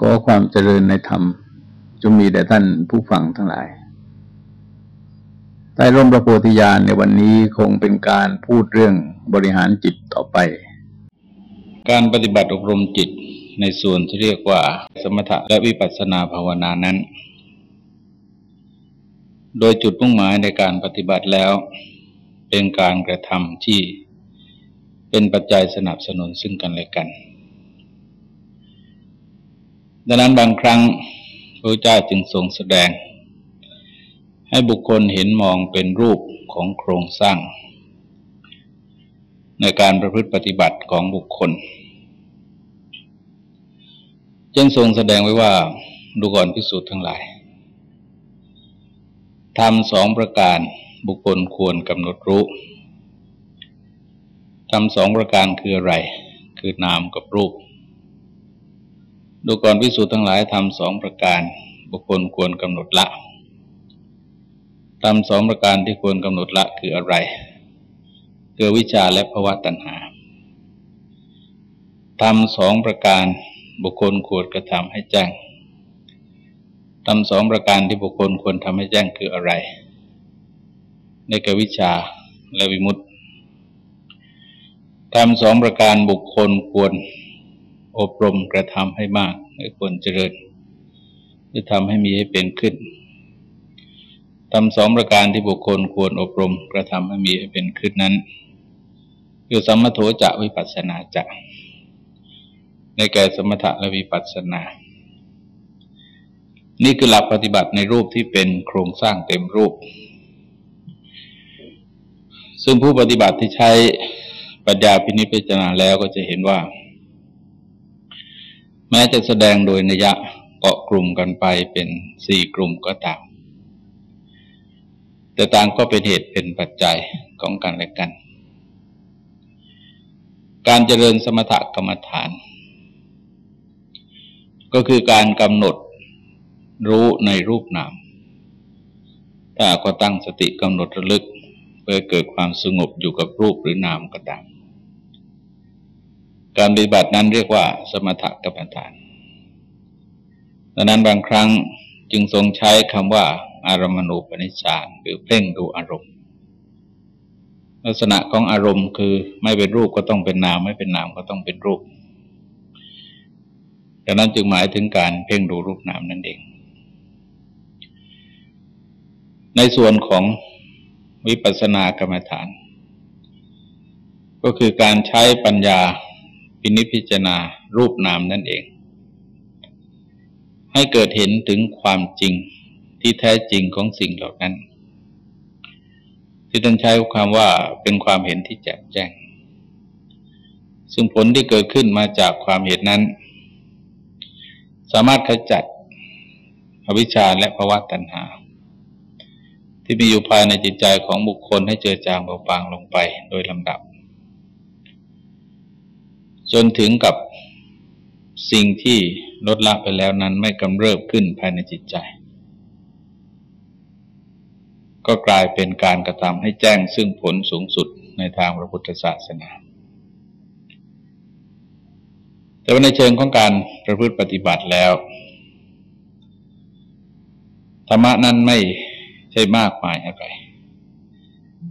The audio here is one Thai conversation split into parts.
ก็ความเจริญในธรรมจงมีแด่ท่านผู้ฟังทั้งหลาย ใต้ร่มพระโพธิญาณในวันนี้คงเป็นการพูดเรื่องบริหารจิตต่อไป การปฏิบัติอบรมจิตในส่วนที่เรียกว่าสมถะและวิปัสสนาภาวนานั้น โดยจุดมุ่งหมายในการปฏิบัติแล้ว เป็นการกระทำที่เป็นปัจจัยสนับสนุนซึ่งกันและกัน ดังนั้นบางครั้งพระเจ้าจึงทรงแสดง ให้บุคคลเห็นมองเป็นรูปของโครงสร้าง ในการประพฤติปฏิบัติของบุคคลจึงทรงแสดงไว้ว่าดูก่อนพิสูจน์ทั้งหลายทำสองประการบุคคลควรกำหนดรู้ทำสองประการคืออะไร คือนามกับรูป ดูก่อนพิสูจน์ทั้งหลายทำสองประการ บุคคลควรกำหนดละทำสองประการที่ควรกำหนดละคืออะไร คือวิชาและภวะตัณหาทำสองประการบุคคลควรกระทำให้แจ้งทำสองประการที่บุคคลควรทำให้แจ้งคืออะไรในกวิชาและวิมุตติทำสองประการบุคคลควร อบรมกระทำให้มากให้ควรเจริญจะทำให้มีให้เป็นขึ้นทำสองประการที่บุคคลควรอบรมกระทำให้มีให้เป็นขึ้นนั้นคือสมถโถจะวิปัสสนาจะในแก่สมถะและวิปัสสนา นี่คือหลักปฏิบัติในรูปที่เป็นโครงสร้างเต็มรูป ซึ่งผู้ปฏิบัติที่ใช้ปัญญาพินิจพิจารณาแล้วก็จะเห็นว่า แม้จะแสดงโดยนิยะเกาะกลุ่มกันไปเป็นสี่กลุ่มก็ตาม แต่ต่างก็เป็นเหตุเป็นปัจจัยของกันและกัน การเจริญสมถกรรมฐาน ก็คือการกำหนดรู้ในรูปนามถ้าก็ตั้งสติกำหนดระลึก เพื่อเกิดความสงบอยู่กับรูปหรือนามก็ตาม การปฏิบัตินั้นเรียกว่าสมถกรรมฐานดังนั้นบางครั้งจึงทรงใช้คำว่าอารมณูปนิชฌานหรือเพ่งดูอารมณ์ ลักษณะของอารมณ์คือไม่เป็นรูปก็ต้องเป็นนาม ไม่เป็นนามก็ต้องเป็นรูปดังนั้นจึงหมายถึงการเพ่งดูรูปนามนั่นเอง ในส่วนของวิปัสสนากรรมฐาน ก็คือการใช้ปัญญา พินิจพิจารณารูปนามนั่นเอง ให้เกิดเห็นถึงความจริงที่แท้จริงของสิ่งเหล่านั้น ที่ท่านใช้ความว่าเป็นความเห็นที่แจ่มแจ้ง ซึ่งผลที่เกิดขึ้นมาจากความเห็นนั้น สามารถขจัดอวิชชาและภาวะตัณหา ที่มีอยู่ภายในจิตใจของบุคคลให้เจือจางเบาบางลงไปโดยลำดับ จนถึงกับสิ่งที่ลดละไปแล้วนั้นไม่กำเริบขึ้นภายในจิตใจ ก็กลายเป็นการกระทำให้แจ้งซึ่งผลสูงสุดในทางพระพุทธศาสนา แต่ว่าในเชิงของการประพฤติปฏิบัติแล้วธรรมะนั้นไม่ใช่มากมายอะไร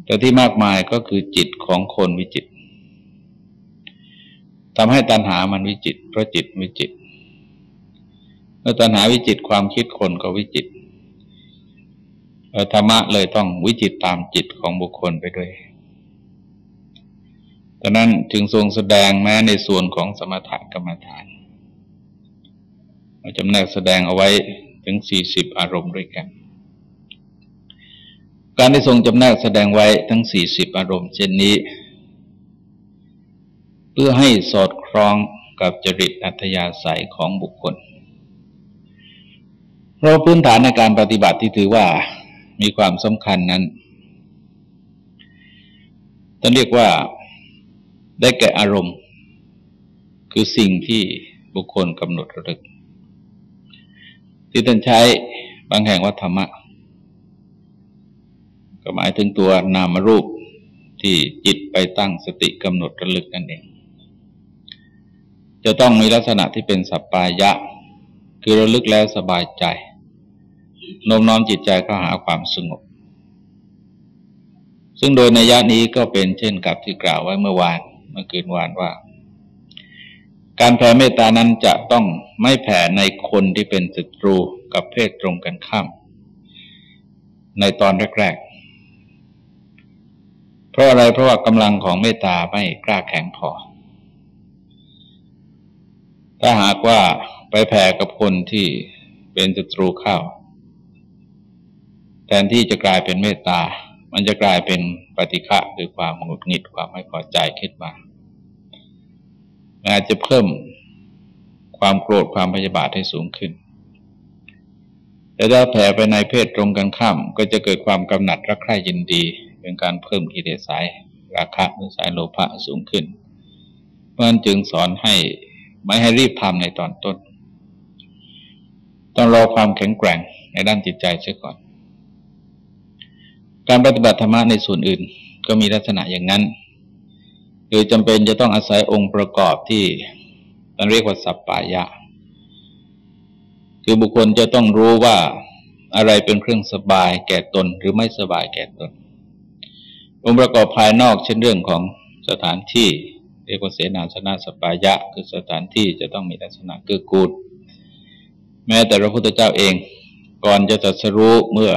แต่ที่มากมายก็คือจิตของคนวิจิต ทำให้ตัณหามันวิจิต เพราะจิตวิจิต เมื่อตัณหาวิจิตความคิดคนก็วิจิตธรรมะเลยต้องวิจิตตามจิตของบุคคลไปด้วยดังนั้นจึงทรงแสดงแม้ในส่วนของสมถกรรมฐานเราจำแนกแสดงเอาไว้ถึงสี่สิบอารมณ์ด้วยกัน การที่ทรงจำแนกแสดงไว้ทั้งสี่สิบอารมณ์ เช่นนี้ เพื่อให้สอดคล้องกับจริตอัธยาศัยของบุคคล เพราะพื้นฐานในการปฏิบัติที่ถือว่ามีความสำคัญนั้นต้องเรียกว่าได้แก่อารมณ์ คือสิ่งที่บุคคลกำหนดระลึก ที่ท่านใช้บางแห่งว่าธรรมะ ก็หมายถึงตัวนามรูปที่จิตไปตั้งสติกำหนดระลึกนั่นเอง จะต้องมีลักษณะที่เป็นสัปปายะ คือระลึกแล้วสบายใจโน้มน้อมจิตใจเข้าหาความสงบ ซึ่งโดยในยะนี้ก็เป็นเช่นกับที่กล่าวไว้เมื่อวานเมื่อคืนวานว่า การแผ่เมตตานั้นจะต้องไม่แผ่ในคนที่เป็นศัตรูกับเพศตรงกันข้าม ในตอนแรกๆ เพราะอะไรเพราะว่ากำลังของเมตตาไม่กล้าแข็งพอ ถ้าหากว่าไปแผ่กับคนที่เป็นศัตรูเข้า แทนที่จะกลายเป็นเมตตา มันจะกลายเป็นปฏิฆะคือความหงุดหงิดความไม่พอใจขึ้นมาอาจจะเพิ่มความโกรธความพยาบาทให้สูงขึ้น แต่ถ้าแผ่ไปในเพศตรงกันข้าม ก็จะเกิดความกำหนัดรักใคร่ยินดี เป็นการเพิ่มกิเลสสายราคะหรือสายโลภะสูงขึ้นเพราะนั้นจึงสอนให้ ไม่ให้รีบทำในตอนต้น ต้องรอความแข็งแกร่งในด้านจิตใจเสียก่อน การปฏิบัติธรรมะในส่วนอื่นก็มีลักษณะอย่างนั้นคือจำเป็นจะต้องอาศัยองค์ประกอบที่เราเรียกว่าสัพปายะ คือบุคคลจะต้องรู้ว่าอะไรเป็นเครื่องสบายแก่ตนหรือไม่สบายแก่ตน องค์ประกอบภายนอกเช่นเรื่องของสถานที่ เรียกว่าเสนาสนะสปายะ คือสถานที่จะต้องมีลักษณะเกื้อกูล แม้แต่พระพุทธเจ้าเอง ก่อนจะตรัสรู้เมื่อ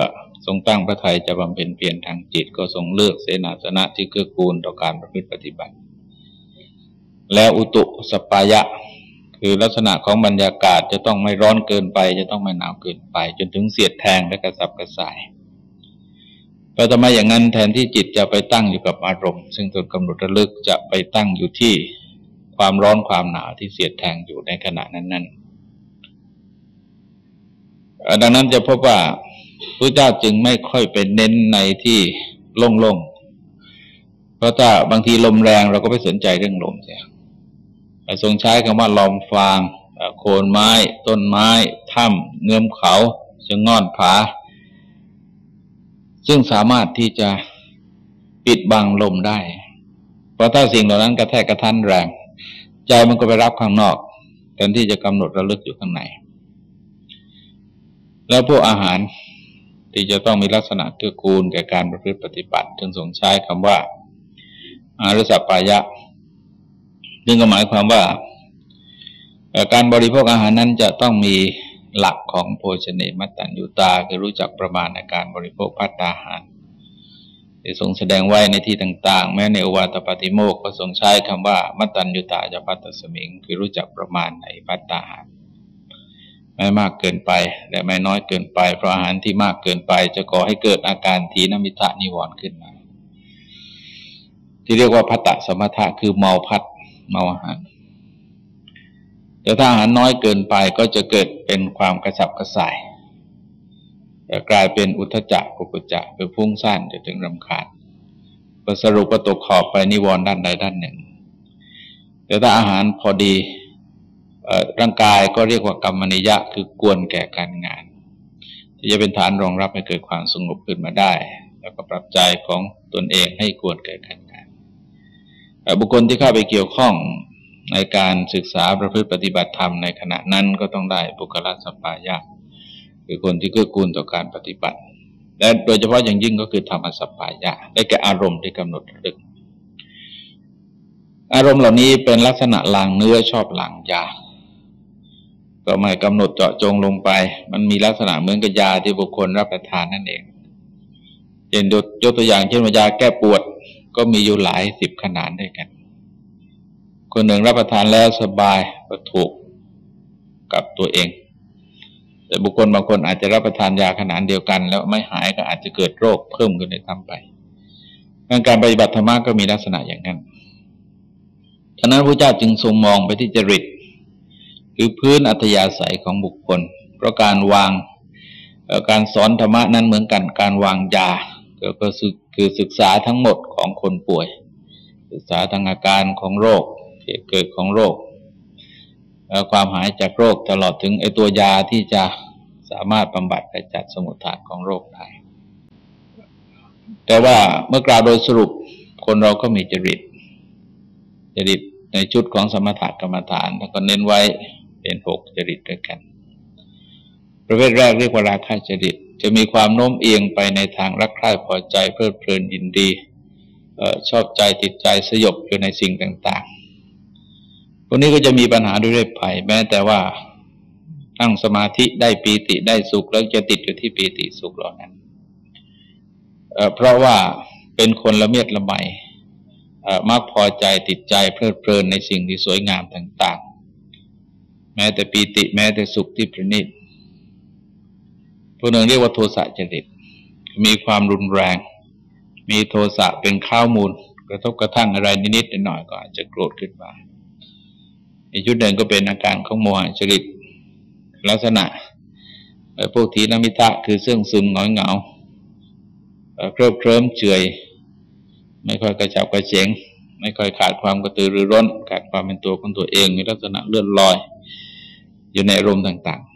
ทรงตั้งพระทัยจะบำเพ็ญเปลี่ยนทางจิต ก็ทรงเลือกเสนาสนะที่เกื้อกูลต่อการประพฤติปฏิบัติ แล้วอุตุสปายะ คือลักษณะของบรรยากาศจะต้องไม่ร้อนเกินไป จะต้องไม่หนาวเกินไป จนถึงเสียดแทงและกระสับกระส่าย เราทำไมอย่างนั้นแทนที่จิตจะไปตั้งอยู่กับอารมณ์ ซึ่งตนกำหนดระลึกจะไปตั้งอยู่ที่ความร้อนความหนาวที่เสียดแทงอยู่ในขณะนั้นๆดังนั้นจะพบว่าพระเจ้าจึงไม่ค่อยเป็นเน้นในที่โล่งๆ เพราะถ้าบางทีลมแรงเราก็ไม่สนใจเรื่องลมเสียทรงใช้คำว่าลอมฟาง โคนไม้ ต้นไม้ ถ้ำเงื่อมเขาจะงอนผา ซึ่งสามารถที่จะปิดบังลมได้ เพราะถ้าสิ่งเหล่านั้นกระแทกกระทันแรง ใจมันก็ไปรับข้างนอกแทนที่จะกำหนดระลึกอยู่ข้างใน แล้วพวกอาหารที่จะต้องมีลักษณะเกื้อกูลแก่การประพฤติปฏิบัติจึงทรงใช้คำว่า อารสัปายะซึ่งก็หมายความว่า การบริโภคอาหารนั้นจะต้องมี หลักของโภชเนมัตตัญญูตาคือรู้จักประมาณในการบริโภคพัตตาหารที่ทรงแสดงไว้ในที่ต่าง ๆ แม้ในอวาตปฏิโมกก็ทรงใช้คำว่ามัตตัญญูตาจะพัตตสมิง คือรู้จักประมาณในพัตตาหาร ไม่มากเกินไปและไม่น้อยเกินไป เพราะอาหารที่มากเกินไป จะก่อให้เกิดอาการทีนมิทะนิวรณ์ขึ้นมาที่เรียกว่าพัตตสมถะคือเมาพัดเมาอาหาร แต่ถ้าอาหารน้อยเกินไปก็จะเกิดเป็นความกระสับกระส่ายจะกลายเป็นอุทจักกุกุจักคือพุ่งสั้นจะถึงรำคาญก็สรุปประตกขอบไปนิวรณ์ด้านใดด้านหนึ่ง แต่ถ้าอาหารพอดีร่างกายก็เรียกว่ากรรมนิยะคือกวนแก่การงาน ที่จะเป็นฐานรองรับให้เกิดความสงบขึ้นมาได้ แล้วก็ปรับใจของตนเองให้กวนแก่การงานบุคคลที่เข้าไปเกี่ยวข้อง ในการศึกษาประพฤติปฏิบัติธรรมในขณะนั้นก็ต้องได้บุคลาสปายะคือคนที่เกื้อกูลต่อการปฏิบัติ และโดยเฉพาะอย่างยิ่งก็คือธรรมสปายะได้แก่อารมณ์ที่กำหนดรึก อารมณ์เหล่านี้เป็นลักษณะลางเนื้อชอบลางยาก็ไม่กำหนดเจาะจงลงไป มันมีลักษณะเหมือนกับยาที่บุคคลรับประทานนั่นเองเช่นยกตัวอย่างเช่นวายาแก้ปวดก็มีอยู่หลายสิบขนาดด้วยกัน คนหนึ่งรับประทานแล้วสบายก็ถูกกับตัวเอง แต่บุคคลบางคนอาจจะรับประทานยาขนาดเดียวกัน แล้วไม่หายก็อาจจะเกิดโรคเพิ่มขึ้นในทำไปการปฏิบัติธรรมก็มีลักษณะอย่างนั้นฉะนั้นพระเจ้าจึงทรงมองไปที่จริตคือพื้นอัธยาศัยของบุคคล เพราะการวางการสอนธรรมะนั้นเหมือนกันการวางยาก็คือศึกษาทั้งหมดของคนป่วย ศึกษาทางอาการของโรค เกิดของโรค ความหายจากโรคตลอดถึงไอตัวยาที่จะสามารถบำบัดกระจัดสมุทฐานของโรคได้ แต่ว่าเมื่อกล่าวโดยสรุปคนเราก็มีจริต จริตในชุดของสมถะกรรมฐานแล้วก็เน้นไว้เป็นหกจริตด้วยกัน ประเภทแรกเรียกว่าราคะจริต จะมีความโน้มเอียงไปในทางรักใคร่พอใจเพลิดเพลินยินดีชอบใจติดใจสยบอยู่ในสิ่งต่าง พวกนี้ก็จะมีปัญหาด้วยเรื่อยไปแม้แต่ว่านั่งสมาธิได้ปีติได้สุขแล้วจะติดอยู่ที่ปีติสุขเหล่านั้นเพราะว่าเป็นคนละเมียดละไมมักพอใจติดใจเพลิดเพลินในสิ่งที่สวยงามต่าง ๆ แม้แต่ปีติแม้แต่สุขที่ประณีตพวกนึงเรียกว่าโทสะจริต มีความรุนแรง มีโทสะเป็นข้าวมูล กระทบกระทั่งอะไรนิดๆหน่อยก็อาจจะโกรธขึ้นมา อีกชุดหนึ่งก็เป็นอาการของโมหะจริตลักษณะพวกทีนมิทะคือเสื่องซึมหงอยเหงาเคริบเคลิ้มเฉยไม่ค่อยกระฉับกระเฉงไม่ค่อยขาดความกระตือรือร้น ขาดความเป็นตัวของตัวเองมีลักษณะเลื่อนลอย อยู่ในอารมณ์ต่างๆ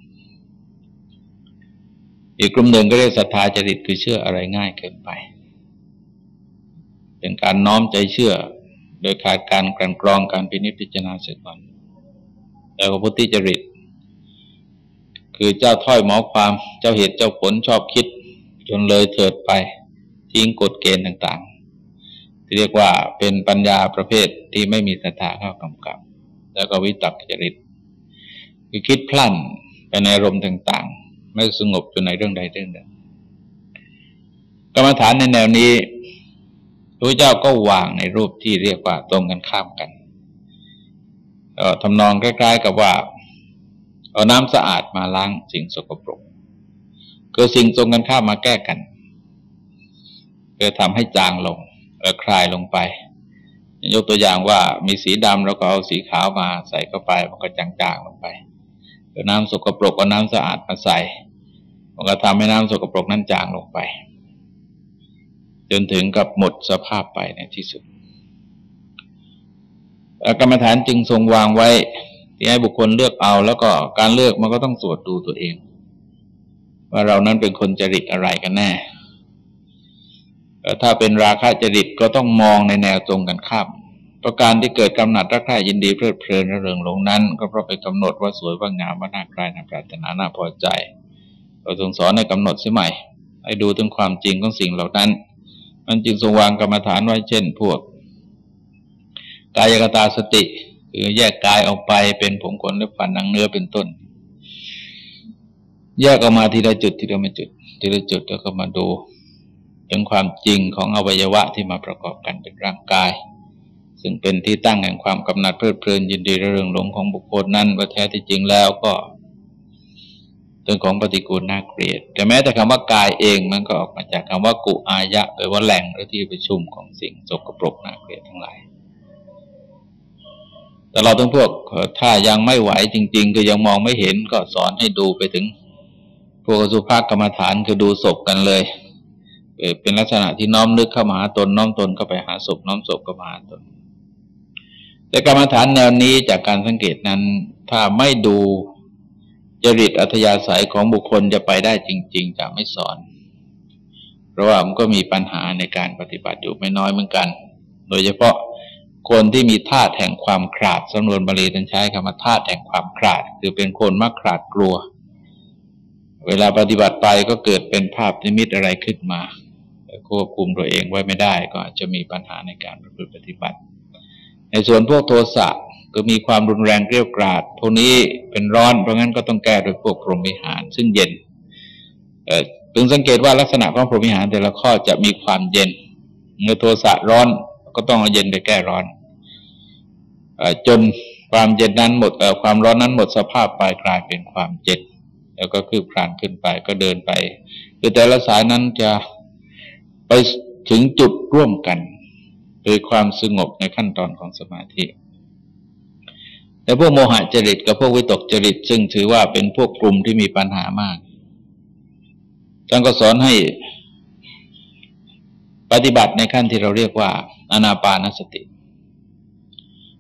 อีกกลุ่มหนึ่งก็เรียกศรัทธาจริตคือเชื่ออะไรง่ายเกินไป เป็นการน้อมใจเชื่อ โดยขาดการกลั่นกรองการพินิจพิจารณาเสียก่อน แต่ก็พุทธิจริต คือเจ้าถ้อยหมอความเจ้าเหตุเจ้าผลชอบคิด จนเลยเถิดไปทิ้งกฎเกณฑ์ต่างๆ ที่เรียกว่าเป็นปัญญาประเภทที่ไม่มีสถาเข้ากำกับ แล้วก็วิตกจริต คือคิดพลั่นไปในอารมณ์ต่างๆ ไม่สงบจนในเรื่องใดเรื่องหนึ่งกรรมฐานในแนวนี้พระเจ้าก็วางในรูปที่เรียกว่าตรงกันข้ามกัน ทำนองใกล้ๆกับว่า เอาน้ำสะอาดมาล้างสิ่งสกปรกคือสิ่งตรงกันข้ามมาแก้กันเพื่อทำให้จางลงคลายลงไป ยกตัวอย่างว่ามีสีดำเราก็เอาสีขาวมาใส่เข้าไป มันก็จางๆลงไปเอาน้ำสกปรกเอาน้ำสะอาดมาใส่มันก็ทำให้น้ำสกปรกนั้นจางลงไป จนถึงกับหมดสภาพไปในที่สุด กรรมฐานจึงทรงวางไว้ ที่ให้บุคคลเลือกเอา แล้วก็การเลือกมันก็ต้องตรวจดูตัวเอง ว่าเรานั้นเป็นคนจริตอะไรกันแน่ถ้าเป็นราคะจริตก็ต้องมองในแนวตรงกันข้ามประการที่เกิดกำหนัดรักใคร่ยินดีเพลิดเพลินระเริงหลงนั้น ก็เพราะไปกำหนดว่าสวยว่างามว่าน่าใคร่น่าปรารถนาน่าพอใจเราทรงสอนให้กำหนดเสียใหม่ให้ดูถึงความจริงของสิ่งเหล่านั้น มันจึงทรงวางกรรมฐานไว้เช่น พวก กายกตาสติคือแยกกายออกไปเป็นผมขนและฝันหนังเนื้อเป็นต้น แยกออกมาทีละจุดทีละจุดทีละจุดแล้วก็มาดูถึงความจริงของอวัยวะที่มาประกอบกันเป็นร่างกาย ซึ่งเป็นที่ตั้งแห่งความกำหนัดเพลิดเพลินยินดีระเริงหลงของบุคคลนั้นว่าแท้ที่จริงแล้วก็เรื่องของปฏิกูลน่าเกลียด แต่แม้แต่คำว่ากายเองมันก็ออกมาจากคำว่ากุอายะแปลว่าแหล่งหรือที่ประชุมของสิ่งสกปรกน่าเกลียดทั้งหลาย แต่เราต้งพวกถ้ายังไม่ไหวจริง ๆ คือยังมองไม่เห็นก็สอนให้ดูไปถึง พวกสุภาพกรรมฐานคือดูศพกันเลย เป็นลักษณะที่น้อมนึกเข้ามาหาตนน้อมตนเข้าไปหาศพน้อมศพเข้ามาหาตน แต่กรรมฐานแนวนี้จากการสังเกตนั้น ถ้าไม่ดูจริตอัธยาศัยของบุคคลจะไปได้จริง ๆ จะไม่สอน เพราะว่ามันก็มีปัญหาในการปฏิบัติอยู่ไม่น้อยเหมือนกัน โดยเฉพาะ คนที่มีธาตุแห่งความขาดสำนวนบาลีท่านใช้คำว่าธาตุแห่งความขาด คือเป็นคนมักขาดกลัว เวลาปฏิบัติไปก็เกิดเป็นภาพนิมิตอะไรขึ้นมาควบคุมตัวเองไว้ไม่ได้ก็จะมีปัญหาในการประพฤติปฏิบัติ ในส่วนพวกโทสะก็มีความรุนแรงเกลียวกราด พวกนี้เป็นร้อนเพราะงั้นก็ต้องแก้โดยพวกพรหมิหาร ซึ่งเย็นพึงสังเกตว่าลักษณะของพรหมิหารแต่ละข้อจะมีความเย็นเมื่อโทสะร้อน ก็ต้องเอาเย็นไปแก้ร้อนจนความเย็นนั้นหมดความร้อนนั้นหมดสภาพไปกลายเป็นความเย็นแล้วก็คืบคลานขึ้นไปก็เดินไปคือแต่ละสายนั้นจะไปถึงจุดร่วมกันโดยความสงบในขั้นตอนของสมาธิแต่พวกโมหะจริตกับพวกวิตกจริต ซึ่งถือว่าเป็นพวกกลุ่มที่มีปัญหามากท่านก็สอนให้ปฏิบัติในขั้นที่เราเรียกว่า อนาปานสติ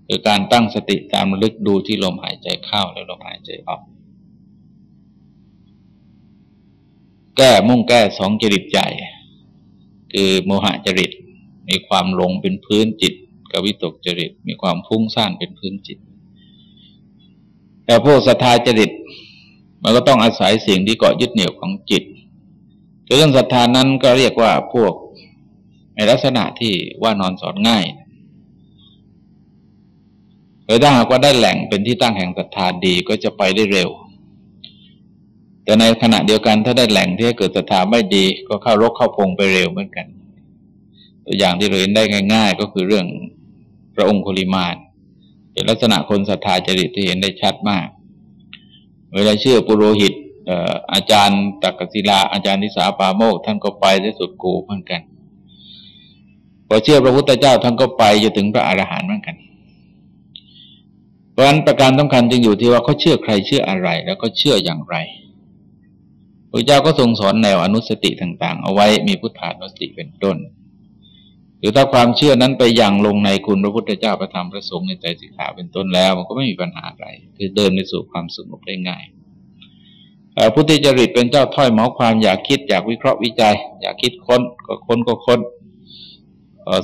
คือการตั้งสติตามระลึกดูที่ลมหายใจเข้าและลมหายใจออก แก้มุ่งแก้สองจริตใจ คือโมหะจริต มีความหลงเป็นพื้นจิตกับวิตกจริต มีความฟุ้งซ่านเป็นพื้นจิต แต่พวกศรัทธาจริตมันก็ต้องอาศัยสิ่งที่เกาะยึดเหนี่ยวของจิตเรื่องศรัทธานั้นก็เรียกว่าพวก ในลักษณะที่ว่านอนสอนง่ายหรือถ้าหากว่าได้แหล่งเป็นที่ตั้งแห่งศรัทธาดีก็จะไปได้เร็ว แต่ในขณะเดียวกันถ้าได้แหล่งที่ให้เกิดศรัทธาไม่ดีก็เข้ารกเข้าพงไปเร็วเหมือนกัน ตัวอย่างที่เราเห็นได้ง่าย ๆ ก็คือเรื่องพระองค์โคลิมานเป็นลักษณะคนศรัทธาจริตที่เห็นได้ชัดมาก เวลาเชื่อปุโรหิตอาจารย์ตักกศิลาอาจารย์นิสาปาโมกท่านก็ไปที่สุดกูเหมือนกัน อเชื่อพระพุทธเจ้าท่านก็ไปจะถึงพระอรหันต์เหมือนกัน เพราะฉะนั้นประการสำคัญจึงอยู่ที่ว่าเขาเชื่อใครเชื่ออะไร แล้วก็เชื่ออย่างไรพระเจ้าก็ทรงสอนแนวอนุสติต่าง ๆ เอาไว้มีพุทธานุสติเป็นต้น หรือถ้าความเชื่อนั้นไปยังลงในคุณพระพุทธเจ้าประธรรมพระสงฆ์ในใจสิกขาเป็นต้นแล้ว มันก็ไม่มีปัญหาอะไร คือเดินไปสู่ความสงบได้ง่ายพุทธิจริตเป็นเจ้าถ้อยหมอความอยากคิดอยากวิเคราะห์วิจัย อยากคิดค้นก็ค้นก็ค้น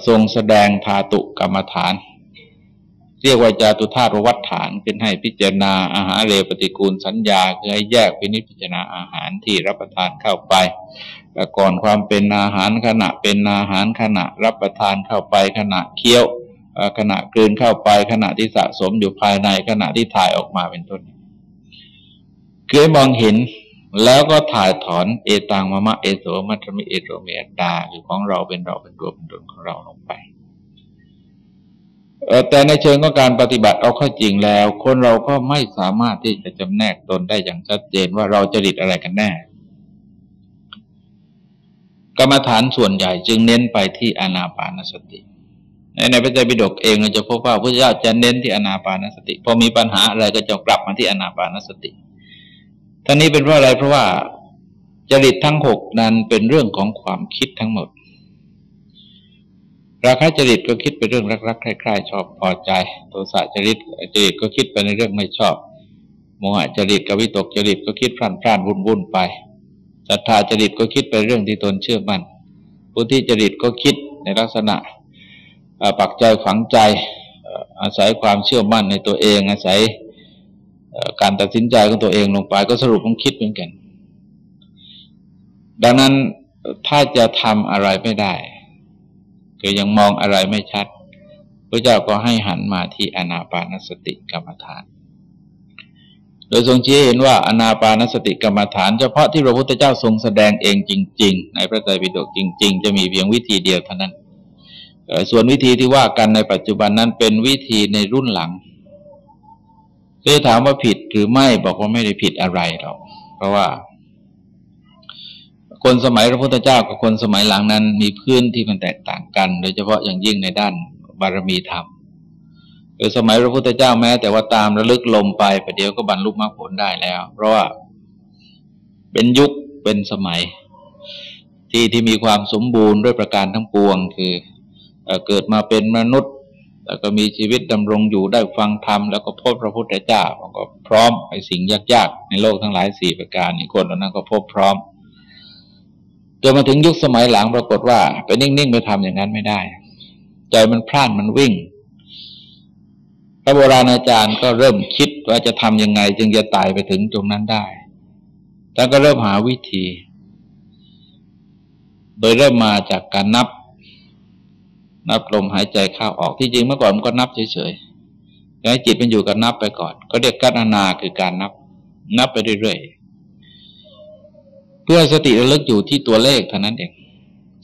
ทรงแสดงธาตุกรรมฐาน เรียกว่าจาตุธาตุวัฏฐานเป็นให้พิจารณาอาหารเรปฏิกูลสัญญาคือให้แยกพินิจพิจารณาอาหารที่รับประทานเข้าไปก่อนความเป็นอาหารขณะเป็นอาหารขณะรับประทานเข้าไปขณะเคี้ยวขณะกลืนเข้าไปขณะที่สะสมอยู่ภายในขณะที่ถ่ายออกมาเป็นต้นคือมองเห็น แล้วก็ถ่ายถอนเอตังมะมะเอโสมัตมิเอโรเมตดาคือของเราเป็นเราเป็นตัวเป็นตนของเราลงไปแต่ในเชิงของการปฏิบัติเอาข้าจริงแล้ว คนเราก็ไม่สามารถที่จะจำแนกตนได้อย่างชัดเจนว่าเราจริตอะไรกันแน่ กรรมฐานส่วนใหญ่จึงเน้นไปที่อนาปานสติในในพระเจ้าปิฎกเองเราจะพบว่าพระเจ้าจะเน้นที่อนาปานสติพอมีปัญหาอะไรก็จะกลับมาที่อนาปานสติ ท่านี้เป็นเพราะอะไรเพราะว่าจริตทั้งหกนั้นเป็นเรื่องของความคิดทั้งหมด ราคะจริตก็คิดไปเรื่องรักๆใคร่ๆชอบพอใจ โทสะจริตจริตก็คิดไปในเรื่องไม่ชอบ โมหะจริตกับวิตกจริตก็คิดพร่านพร่านวุ่นวุ่นไปศรัทธาจริตก็คิดไปเรื่องที่ตนเชื่อมั่นผู้ที่จริตก็คิดในลักษณะปักใจฝังใจอาศัยความเชื่อมั่นในตัวเองอาศัย การตัดสินใจของตัวเองลงไป ก็สรุปต้องคิดเหมือนกัน ดังนั้นถ้าจะทำอะไรไม่ได้คือยังมองอะไรไม่ชัดพระเจ้าก็ให้หันมาที่อนาปานสติกรรมฐาน โดยทรงชี้เห็นว่าอนาปานสติกรรมฐาน เฉพาะที่พระพุทธเจ้าทรงแสดงเองจริง ๆ ในพระไตรปิฎกจริง ๆ จะมีเพียงวิธีเดียวเท่านั้น ส่วนวิธีที่ว่ากันในปัจจุบันนั้นเป็นวิธีในรุ่นหลัง จะถามว่าผิดหรือไม่บอกว่าไม่ได้ผิดอะไรหรอกเพราะว่า คนสมัยพระพุทธเจ้ากับคนสมัยหลังนั้น มีพื้นที่มันแตกต่างกัน โดยเฉพาะอย่างยิ่งในด้านบารมีธรรมโดยสมัยพระพุทธเจ้าแม้ แต่ว่าตามระลึกลมไปประเดี๋ยวก็บรรลุมรรคผลได้แล้ว เพราะว่าเป็นยุคเป็นสมัย ที่ที่มีความสมบูรณ์ด้วยประการทั้งปวง คือเกิดมาเป็นมนุษย์ แล้วก็มีชีวิตดำรงอยู่ได้ฟังธรรมแล้วก็พบพระพุทธเจ้ามันก็พร้อมไอ้สิ่งยากๆ ในโลกทั้งหลายสี่ประการนี่คนเหล่านั้นก็พบพร้อมจนมาถึงยุคสมัยหลังปรากฏว่าไปนิ่งๆไปทำอย่างนั้นไม่ได้ ใจมันพลาดมันวิ่ง พระโบราณอาจารย์ก็เริ่มคิดว่าจะทำยังไง จึงจะตายไปถึงตรงนั้นได้แล้วก็เริ่มหาวิธี โดยเริ่มมาจากการนับ นับลมหายใจเข้าออกที่จริงเมื่อก่อนมันก็นับเฉยๆให้จิตมันอยู่กับนับไปก่อน ก็เรียกกัณนาคือการนับ นับไปเรื่อยๆเพื่อสติระลึกอยู่ที่ตัวเลขเท่านั้นเอง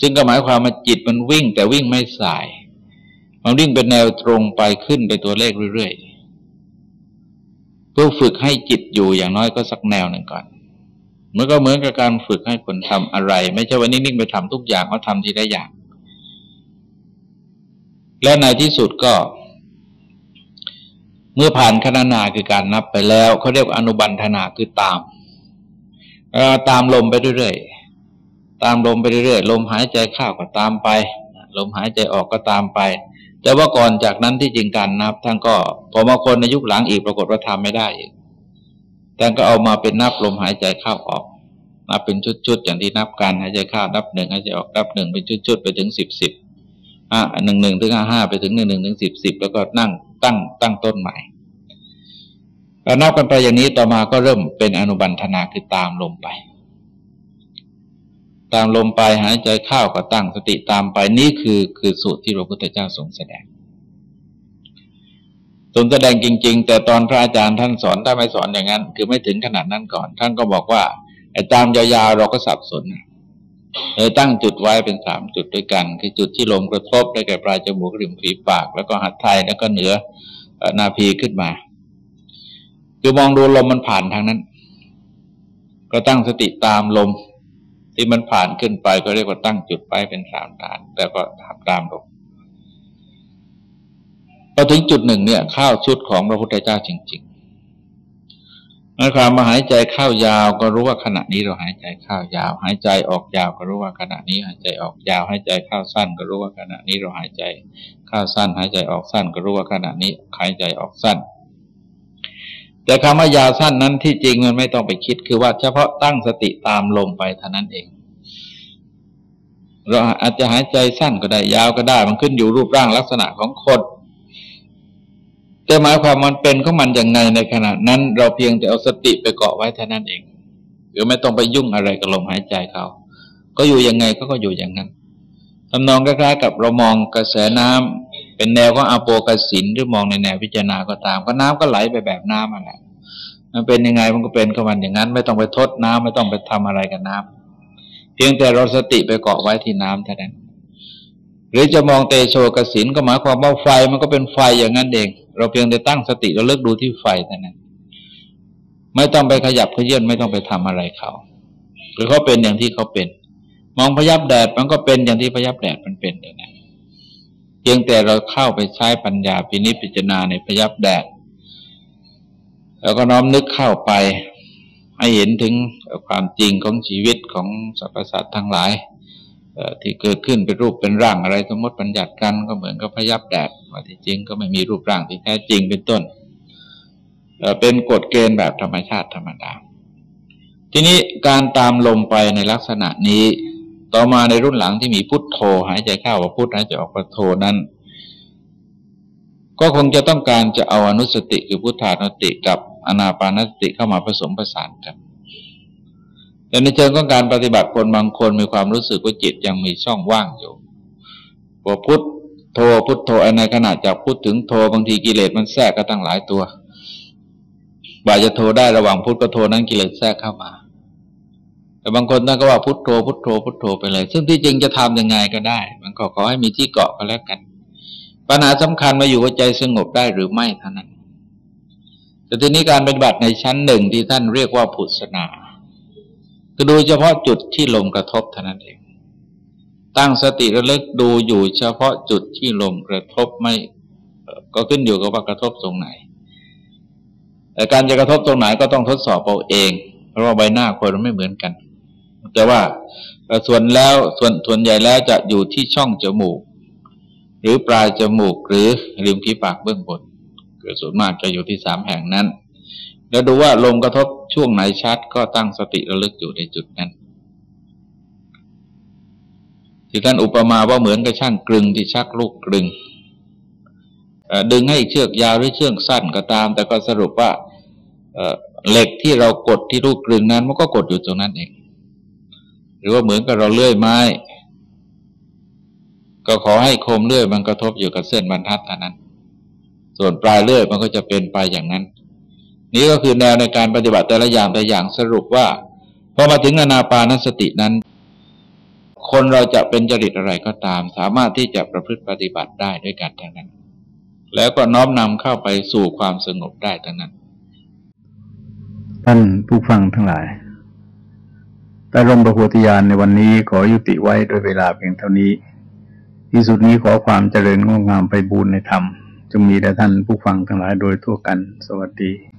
ซึ่งก็หมายความว่าจิตมันวิ่ง แต่วิ่งไม่สาย มันวิ่งเป็นแนวตรงไปขึ้นไปตัวเลขเรื่อยๆเพื่อฝึกให้จิตอยู่อย่างน้อยก็สักแนวหนึ่งก่อนมันก็เหมือนกับการฝึกให้คนทำอะไร ไม่ใช่ว่านิ่งๆไปทำทุกอย่างเขาทำทีละอย่าง และในที่สุดก็ เมื่อผ่านคณนาคือการนับไปแล้วเขาเรียกอนุบันธนาคือตามตามลมไปเรื่อยๆตามลมไปเรื่อยๆลมหายใจเข้าก็ตามไป ลมหายใจออกก็ตามไป แต่ว่าก่อนจากนั้นที่จริงการนับท่านก็พอมาคนในยุคหลังอีกปรากฏว่าทำไม่ได้อีกท่านก็เอามาเป็นนับลมหายใจเข้าออกนับเป็นชุดๆอย่างที่นับการหายใจเข้านับหนึ่งหายใจออกนับหนึ่งเป็นชุดๆไปถึงสิบสิบ อ่าหนึ่งหนึ่งถึงห้าห้าไปถึงหนึ่งหนึ่งถึงสิบสิบแล้วก็นั่งตั้งตั้งต้นใหม่เรานับกันไปอย่างนี้ต่อมาก็เริ่มเป็นอนุบันธนาคือตามลมไป ตามลมไปหายใจเข้าก็ตั้งสติตามไปนี่คือคือสูตรที่พระพุทธเจ้าทรงแสดงทรงแสดงจริง ๆ แต่ตอนพระอาจารย์ท่านสอนถ้าไม่สอนอย่างนั้น คือไม่ถึงขนาดนั้นก่อน ท่านก็บอกว่าไอ้ตามยาวๆเราก็สับสน เลยตั้งจุดไว้เป็นสามจุดด้วยกัน คือจุดที่ลมกระทบได้แก่ปลายจมูกริมฝีปาก แล้วก็หัดไทยแล้วก็เหนือนาพีขึ้นมา คือมองดูลมมันผ่านทางนั้น ก็ตั้งสติตามลม ที่มันผ่านขึ้นไปก็เรียกว่าตั้งจุดไปเป็นสามฐาน แล้วก็ทำตามลมพอถึงจุดหนึ่งเนี่ยเข้าชุดของพระพุทธเจ้าจริง ๆมื่อความมาหายใจเข้ายาวก็รู้ว่าขณะนี้เราหายใจเข้ายาว หายใจออกยาวก็รู้ว่าขณะนี้หายใจออกยาว หายใจเข้าสั้น ก็รู้ว่าขณะนี้เราหายใจเข้าสั้น หายใจออกสั้น ก็รู้ว่าขณะนี้หายใจออกสั้น แต่คำว่ายาวสั้นนั้นที่จริงมันไม่ต้องไปคิดคือว่าเฉพาะตั้งสติตามลมไปเท่านั้นเอง เราอาจจะหายใจสั้นก็ได้ยาวก็ได้ มันขึ้นอยู่รูปร่างลักษณะของคน แต่หมายความมันเป็นของมันอย่างไงในขณะนั้น เราเพียงแต่เอาสติไปเกาะไว้เท่านั้นเองหรือไม่ต้องไปยุ่งอะไรกับลมหายใจเขา ก็อยู่ยังไงก็ก็อยู่อย่างนั้นทำนองคล้ายๆกับเรามองกระแสน้ำเป็นแนวของอโปกสินหรือมองในแนวพิจารณาก็ตาม ก็น้ำก็ไหลไปแบบน้ำอะไรมันเป็นยังไงมันก็เป็นของมันอย่างนั้น ไม่ต้องไปทดน้ำไม่ต้องไปทำอะไรกับน้ำเพียงแต่เราสติไปเกาะไว้ที่น้ำเท่านั้น หรือจะมองเตโชกสินก็หมายความว่าไฟมันก็เป็นไฟอย่างนั้นเอง เราเพียงแต่ตั้งสติแล้วเลิกดูที่ไฟเท่านั้นไม่ต้องไปขยับขยื่นไม่ต้องไปทำอะไรเขา หรือเขาเป็นอย่างที่เขาเป็น มองพยับแดดมันก็เป็นอย่างที่พยับแดดมันเป็นอย่างนั้นเพียงแต่เราเข้าไปใช้ปัญญาพินิจพิจารณาในพยับแดด แล้วก็น้อมนึกเข้าไปให้เห็นถึงความจริงของชีวิตของสรรพสัตว์ทั้งหลาย ที่เกิดขึ้นเป็นรูปเป็นร่างอะไรสมมติปัญญัติกันก็เหมือนกับพยับแดดว่าที่จริงก็ไม่มีรูปร่างที่แท้จริงเป็นต้นเป็นกฎเกณฑ์แบบธรรมชาติธรรมดา ทีนี้การตามลมไปในลักษณะนี้ ต่อมาในรุ่นหลังที่มีพุทโธหายใจเข้าว่าพุทหายใจออกว่าโธนั้น ก็คงจะต้องการจะเอาอนุสติคือพุทธานุสติกับอนาปานสติเข้ามาผสมผสานกัน แต่ในเชิงของการปฏิบัติคนบางคนมีความรู้สึกว่าจิตยังมีช่องว่างอยู่พอพุทโทพุทโธในขณะจากพูดถึงโทบางทีกิเลสมันแทรกก็ตั้งหลายตัวบ่าจะโทได้ระหว่างพุทธกับโทนั้นกิเลสแทรกเข้ามา แต่บางคนนั่นก็ว่าพุทโธพุทโธพุทโธไปเลย ซึ่งที่จริงจะทํำยังไงก็ได้ มันก็ขอให้มีที่เกาะก็แล้วกัน ปัญหาสำคัญมาอยู่ว่าใจสงบได้หรือไม่เท่านั้นแต่ทีนี้การปฏิบัติในชั้นหนึ่งที่ท่านเรียกว่าผุสนา คือดูเฉพาะจุดที่ลมกระทบเท่านั้นเอง ตั้งสติระลึกดูอยู่เฉพาะจุดที่ลมกระทบไม่ก็ขึ้นอยู่กับว่ากระทบตรงไหน แต่การจะกระทบตรงไหนก็ต้องทดสอบเอาเอง เพราะว่าใบหน้าคนไม่เหมือนกัน แต่ว่าส่วนแล้วส่วนส่วนใหญ่แล้วจะอยู่ที่ช่องจมูก หรือปลายจมูกหรือริมที่ปากเบื้องบนเกิดส่วนมากจะอยู่ที่สามแห่งนั้น แล้วดูว่าลมกระทบ ช่วงไหนชัดก็ตั้งสติระลึกอยู่ในจุดนั้นที่ท่านอุปมาว่าเหมือนกับช่างกลึงที่ชักลูกกลึงดึงให้เชือกยาวหรือเชือกสั้นก็ตาม แต่ก็สรุปว่าเหล็กที่เรากดที่ลูกกลึงนั้น มันก็กดอยู่ตรงนั้นเอง หรือว่าเหมือนกับเราเลื่อยไม้ ก็ขอให้โคมเลื่อยมันกระทบอยู่กับเส้นบรรทัดเท่านั้น ส่วนปลายเลื่อยมันก็จะเป็นไปอย่างนั้น นี่ก็คือแนวในการปฏิบัติแต่ละอย่างแต่อย่างสรุปว่าพอมาถึงอนาปานสตินั้น คนเราจะเป็นจริตอะไรก็ตาม สามารถที่จะประพฤติปฏิบัติได้ด้วยกันทั้งนั้น แล้วก็น้อมนำเข้าไปสู่ความสงบได้ทั้งนั้น ท่านผู้ฟังทั้งหลายแต่ลมประโพธิญาณในวันนี้ขอยุติไว้โดยเวลาเพียงเท่านี้ ที่สุดนี้ขอความเจริญงอกงามไปบูรณนธรรมจงมีแด่ท่านผู้ฟังทั้งหลายโดยทั่วกัน สวัสดี